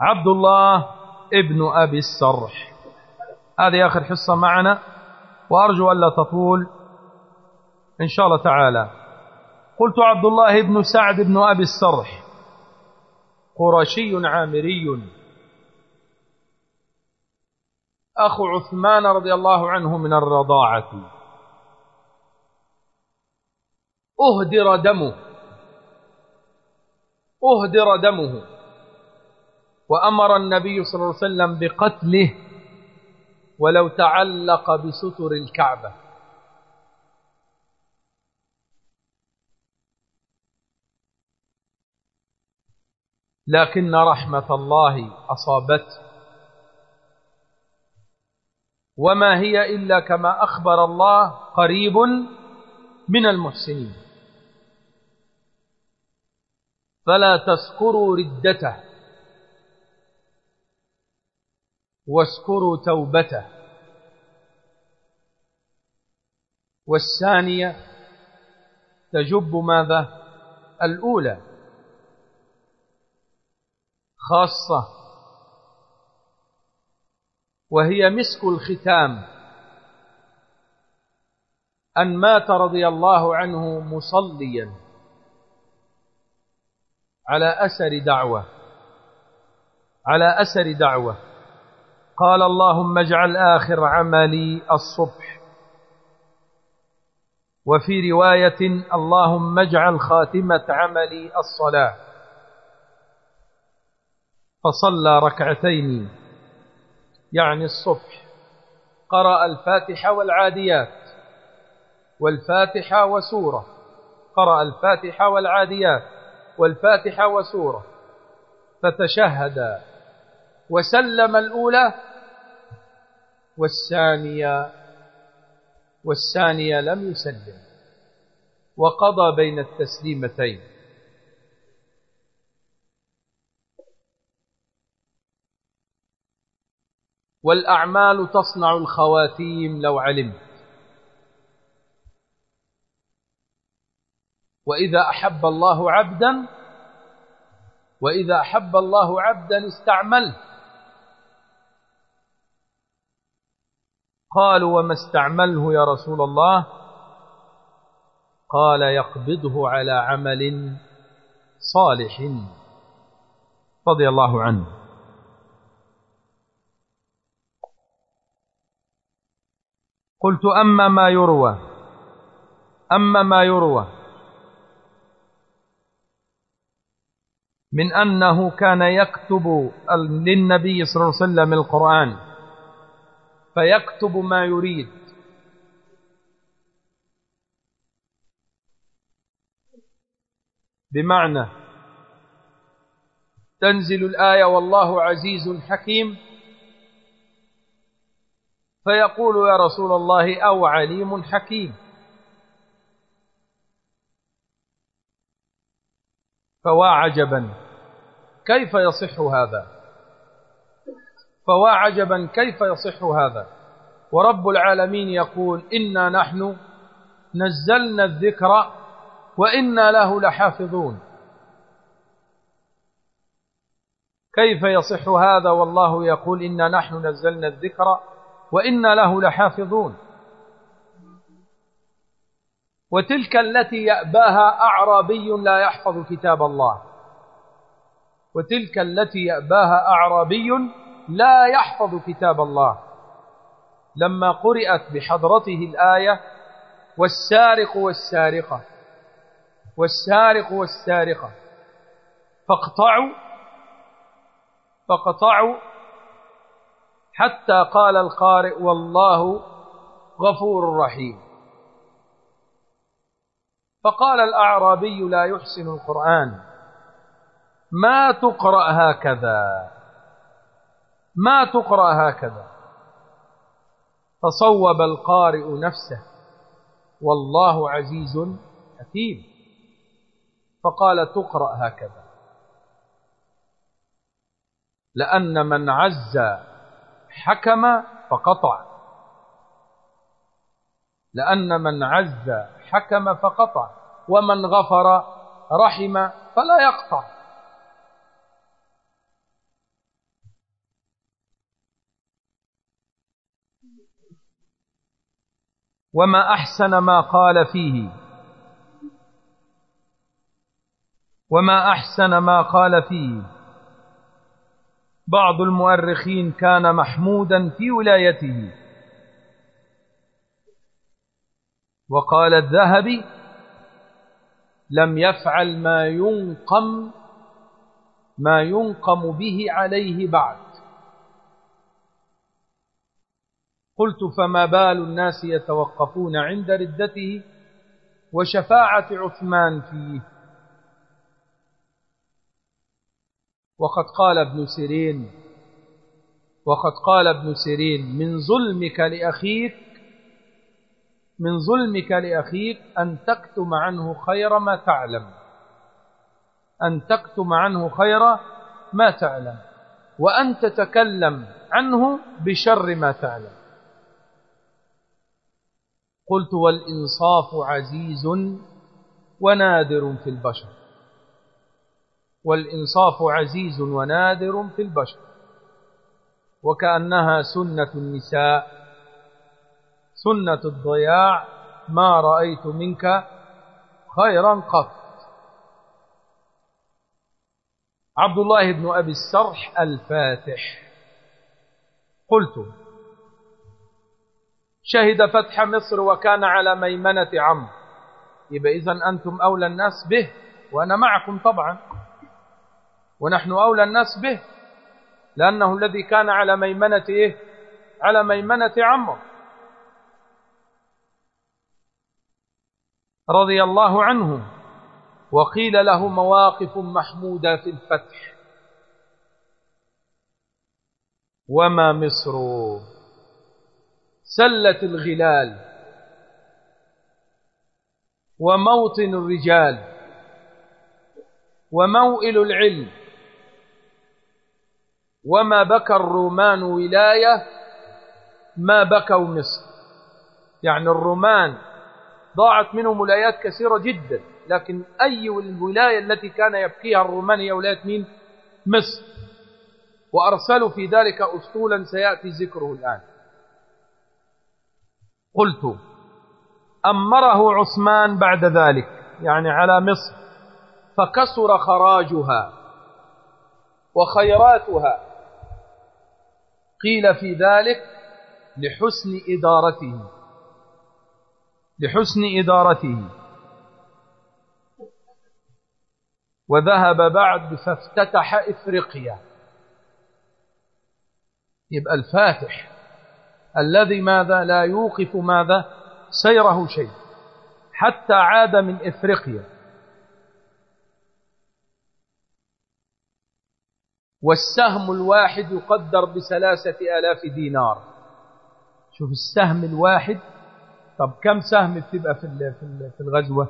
عبد الله ابن أبي السرح. هذه آخر حصة معنا وأرجو ألا تطول. إن شاء الله تعالى. قلت عبد الله بن سعد بن أبي السرح. قرشي عامري. أخو عثمان رضي الله عنه من الرضاعة. أهدر دمه. أهدر دمه. وأمر النبي صلى الله عليه وسلم بقتله ولو تعلق بستر الكعبة. لكن رحمة الله أصابته. وما هي إلا كما أخبر الله قريب من المحسنين. فلا تذكروا ردته. واذكروا توبته. والثانية تجب ماذا؟ الأولى خاصة وهي مسك الختام. أن مات رضي الله عنه مصليا على أثر دعوة على أثر دعوة. قال اللهم اجعل آخر عملي الصبح. وفي رواية اللهم اجعل خاتمة عملي الصلاة. فصلى ركعتين يعني الصبح. قرأ الفاتحة والعاديات والفاتحة وسورة. قرأ الفاتحة والعاديات والفاتحة وسورة. فتشهد وسلم الأولى والثانية والثانية لم يسلم وقضى بين التسليمتين. والأعمال تصنع الخواتيم لو علمت. وإذا أحب الله عبدا وإذا أحب الله عبدا استعمله قالوا وما استعمله يا رسول الله؟ قال يقبضه على عمل صالح. رضي الله عنه. قلت أما ما يروى أما ما يروى من أنه كان يكتب للنبي صلى الله عليه وسلم القرآن. فيكتب ما يريد. بمعنى تنزل الآية والله عزيز حكيم فيقول يا رسول الله أو عليم حكيم. فوا عجبا كيف يصح هذا؟ فوا عجبا كيف يصح هذا؟ ورب العالمين يقول إنا نحن نزلنا الذكر وإنا له لحافظون. كيف يصح هذا؟ والله يقول إنا نحن نزلنا الذكر وإنا له لحافظون. وتلك التي يأباها أعرابي لا يحفظ كتاب الله. وتلك التي يأباها أعرابي لا يحفظ كتاب الله. لما قرأت بحضرته الآية والسارق والسارقة والسارق والسارقة فاقطعوا فاقطعوا حتى قال القارئ والله غفور رحيم. فقال الأعرابي لا يحسن القرآن. ما تقرأ هكذا؟ ما تقرأ هكذا. فصوب القارئ نفسه والله عزيز حكيم. فقال تقرأ هكذا. لأن من عز حكم فقطع. لأن من عز حكم فقطع ومن غفر رحم فلا يقطع. وما أحسن ما قال فيه. وما أحسن ما قال فيه. بعض المؤرخين كان محمودا في ولايته. وقال الذهبي لم يفعل ما ينقم ما ينقم به عليه بعد. قلت فما بال الناس يتوقفون عند ردته وشفاعة عثمان فيه. وقد قال ابن سيرين وقد قال ابن سيرين من ظلمك لأخيك من ظلمك لأخيك أن تكتم عنه خير ما تعلم أن تكتم عنه خير ما تعلم وأن تتكلم عنه بشر ما تعلم. قلت والإنصاف عزيز ونادر في البشر. والإنصاف عزيز ونادر في البشر. وكأنها سنة النساء. سنة الضياع ما رأيت منك خيرا قط. عبد الله بن أبي السرح الفاتح. قلت شهد فتح مصر وكان على ميمنة عمرو يبقى إذن أنتم أولى الناس به وأنا معكم طبعا. ونحن أولى الناس به لأنه الذي كان على ميمنة إيه؟ على ميمنة عمرو رضي الله عنه وقيل له مواقف محمودة في الفتح. وما مصر؟ سلة الغلال وموطن الرجال وموئل العلم وما بكى الرومان ولاية ما بكوا مصر. يعني الرومان ضاعت منهم ولايات كثيرة جدا لكن أي الولاية التي كان يبكيها الرومان هي ولاية مين؟ مصر. وأرسلوا في ذلك أسطولا سيأتي ذكره الآن. قلت أمره عثمان بعد ذلك يعني على مصر فكسر خراجها وخيراتها. قيل في ذلك لحسن إدارته لحسن إدارته. وذهب بعد فافتتح إفريقيا. يبقى الفاتح. الذي ماذا لا يوقف ماذا سيره شيء حتى عاد من إفريقيا. والسهم الواحد يقدر بثلاثة آلاف دينار. شوف السهم الواحد طب كم سهم بتبقى في في الغزوة؟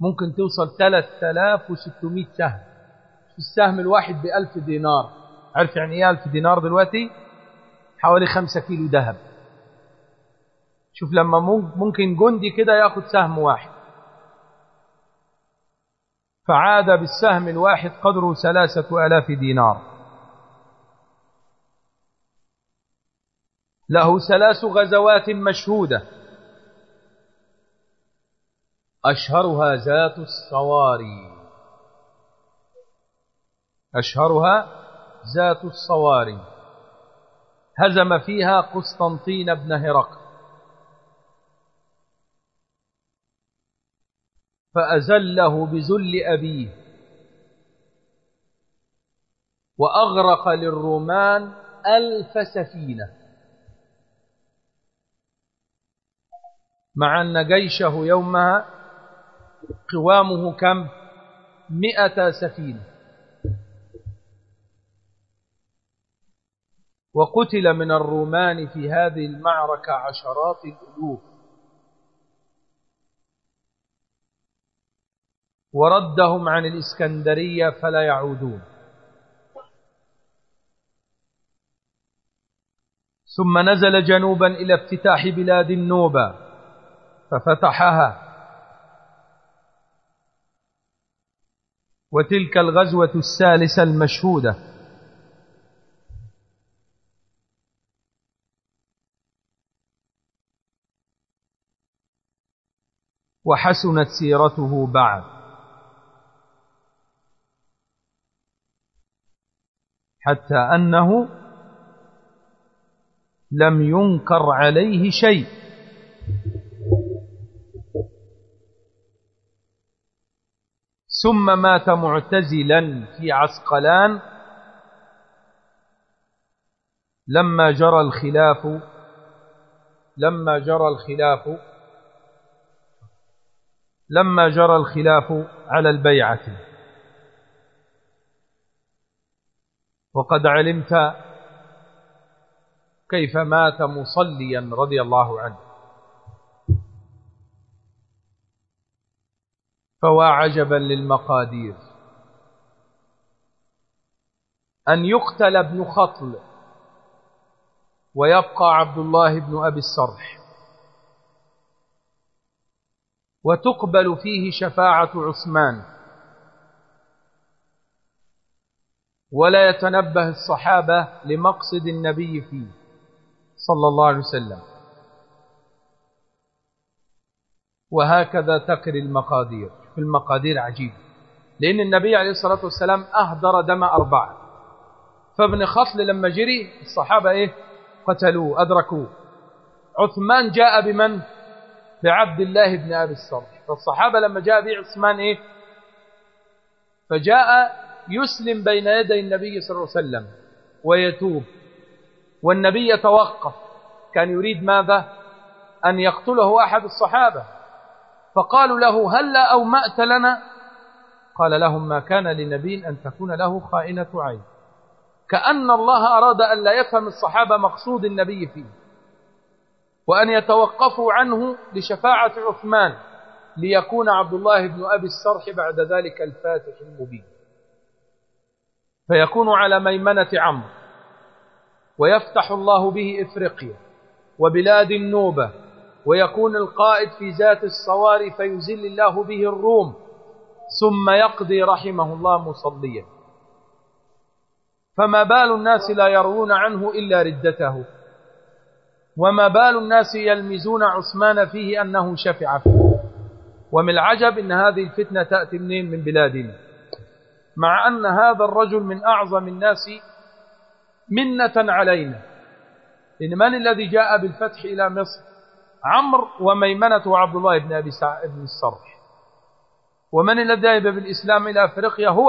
ممكن توصل 3600 سهم. السهم الواحد بألف دينار. عارف يعني إيه ألف دينار دلوقتي؟ حوالي خمسة كيلو ذهب. شوف لما ممكن جندي كده ياخد سهم واحد. فعاد بالسهم الواحد قدره ثلاثة ألاف دينار. له ثلاث غزوات مشهودة. أشهرها ذات الصواري. أشهرها ذات الصواري. هزم فيها قسطنطين بن هرقل. فأزله بذل أبيه. وأغرق للرومان ألف سفينة. مع أن جيشه يومها قوامه كم؟ مئة سفينة. وقتل من الرومان في هذه المعركة عشرات الألوف. وردهم عن الإسكندرية فلا يعودون. ثم نزل جنوبا إلى افتتاح بلاد النوبة ففتحها. وتلك الغزوة الثالثة المشهودة. وحسنت سيرته بعد. حتى أنه لم ينكر عليه شيء. ثم مات معتزلا في عسقلان. لما جرى الخلاف لما جرى الخلاف لما جرى الخلاف على البيعة. وقد علمت كيف مات مصليا رضي الله عنه. فوا عجبا للمقادير. أن يقتل ابن خطل ويبقى عبد الله بن أبي السرح وتقبل فيه شفاعة عثمان. ولا يتنبه الصحابة لمقصد النبي فيه صلى الله عليه وسلم. وهكذا تقري المقادير. في المقادير عجيب. لأن النبي عليه الصلاة والسلام أهدر دم أربعة. فابن خطل لما جري الصحابة إيه؟ قتلوه أدركوه. عثمان جاء بمن؟ بعبد الله بن أبي الصرح. فالصحابة لما جاء به عثمان إيه؟ فجاء يسلم بين يدي النبي صلى الله عليه وسلم ويتوب. والنبي يتوقف. كان يريد ماذا؟ أن يقتله أحد الصحابة. فقالوا له هل لا أومأت لنا؟ قال لهم ما كان لنبي أن تكون له خائنة عين. كأن الله أراد أن لا يفهم الصحابة مقصود النبي فيه. وأن يتوقفوا عنه لشفاعة عثمان ليكون عبد الله بن أبي السرح بعد ذلك الفاتح المبين. فيكون على ميمنة عمرو ويفتح الله به إفريقيا وبلاد النوبة ويكون القائد في ذات الصواري فيزل الله به الروم ثم يقضي رحمه الله مصليا. فما بال الناس لا يروون عنه إلا ردته. وما بال الناس يلمزون عثمان فيه أنه شفع فيه. ومن العجب أن هذه الفتنة تأتي منين؟ من بلادنا. مع أن هذا الرجل من أعظم الناس منة علينا. إن من الذي جاء بالفتح إلى مصر؟ عمرو وميمنة وعبد الله بن أبي بن الصرح. ومن الذي ذهب بالإسلام إلى أفريقيا هو.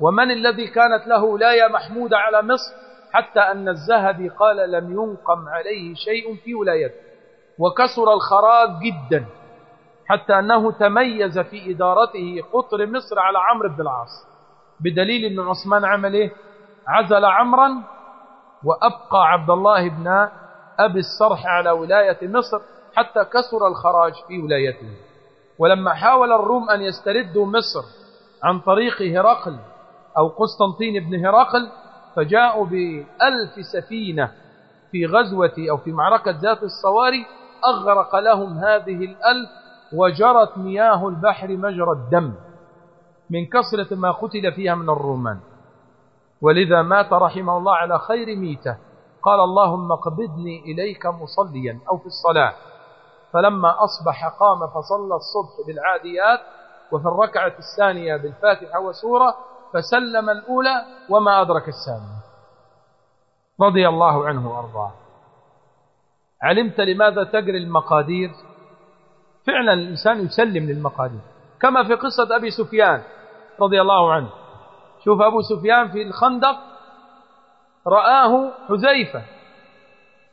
ومن الذي كانت له ولاية محمودة على مصر؟ حتى أن الذهبي قال لم ينقم عليه شيء في ولايته وكسر الخراج جدا حتى أنه تميز في إدارته قطر مصر على عمرو بن العاص بدليل أن عثمان عمل إيه عزل عمرا وأبقى عبد الله بن أبي الصرح على ولاية مصر حتى كسر الخراج في ولايته. ولما حاول الروم أن يستردوا مصر عن طريق هرقل أو قسطنطين بن هرقل فجاءوا بألف سفينة في غزوة أو في معركة ذات الصواري أغرق لهم هذه الألف وجرت مياه البحر مجرى الدم من كسرة ما قتل فيها من الرومان. ولذا مات رحمه الله على خير ميته. قال اللهم اقبضني إليك مصليا أو في الصلاة. فلما أصبح قام فصلى الصبح بالعاديات وفي الركعة الثانية بالفاتحة وسورة فسلم الأولى وما أدرك الثانية. رضي الله عنه وأرضاه. علمت لماذا تجري المقادير؟ فعلا الإنسان يسلم للمقادير. كما في قصة أبي سفيان رضي الله عنه. شوف أبو سفيان في الخندق رآه حذيفة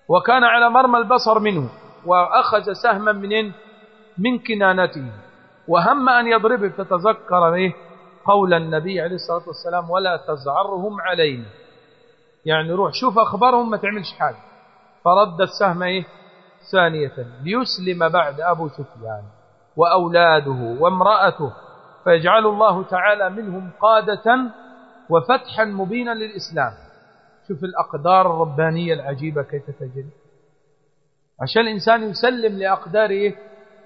وكان على مرمى البصر منه وأخذ سهما من من كنانته. وهم أن يضربه فتذكر به قول النبي عليه الصلاة والسلام ولا تزعرهم علينا. يعني روح شوف أخبارهم ما تعملش حاجة. فرد السهم إيه؟ ثانية ليسلم بعد أبو سفيان وأولاده وامرأته فيجعل الله تعالى منهم قادة وفتحا مبينا للإسلام. شوف الأقدار الربانية العجيبة كيف تجري. عشان الإنسان يسلم لأقداره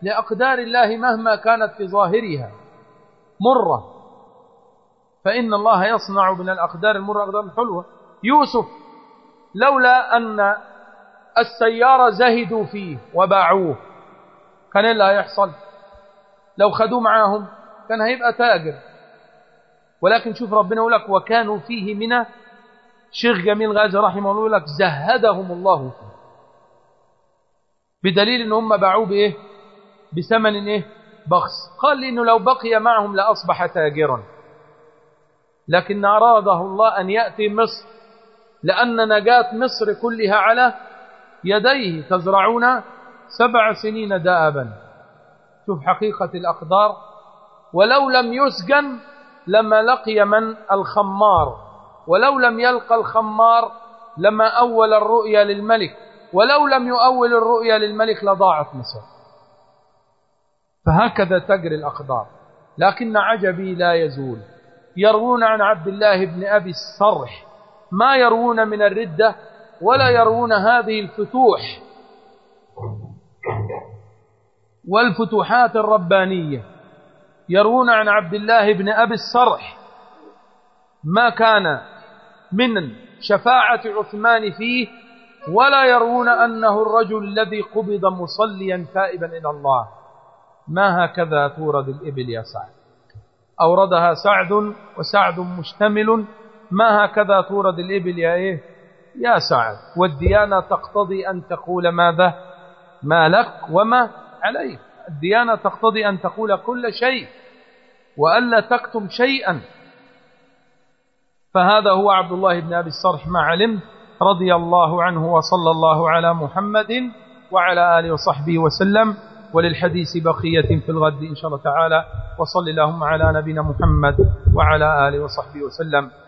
لأقدار الله مهما كانت في ظاهرها. مرة فإن الله يصنع من الأقدار المرة أقدار حلوة يوسف لولا أن السيارة زهدوا فيه وباعوه كان إيه لا يحصل. لو خدوه معاهم كان هيبقى تاجر. ولكن شوف ربنا يقول لك وكانوا فيه من شيخ جميل غازي رحمه الله يقول لك زهدهم الله فيه. بدليل إن هم باعوه بإيه؟ بثمن إيه؟ بخس. قال إنه لو بقي معهم لأصبح تاجرا. لكن أراده الله أن يأتي مصر لأن نجاة مصر كلها على يديه تزرعون سبع سنين دابا. شوف حقيقة الأقدار. ولو لم يسجن لما لقي من؟ الخمار. ولو لم يلقى الخمار لما أول الرؤيا للملك. ولو لم يؤول الرؤيا للملك لضاعت مصر. فهكذا تجري الأقدار. لكن عجبي لا يزول. يروون عن عبد الله بن أبي الصرح. ما يروون من الردة ولا يروون هذه الفتوح. والفتوحات الربانية. يروون عن عبد الله بن أبي الصرح. ما كان من شفاعة عثمان فيه ولا يرون أنه الرجل الذي قبض مصليا تائبا إلى الله. ما هكذا تورد الإبل يا سعد؟ أوردها سعد وسعد مشتمل. ما هكذا تورد الإبل يا إيه؟ يا سعد والديانة تقتضي أن تقول ماذا؟ ما لك وما عليك. الديانة تقتضي أن تقول كل شيء وألا تكتم شيئا. فهذا هو عبد الله بن أبي الصرح ما علمت رضي الله عنه وصلى الله على محمد وعلى آله وصحبه وسلم. وللحديث بقية في الغد إن شاء الله تعالى. وصل اللهم على نبينا محمد وعلى آله وصحبه وسلم.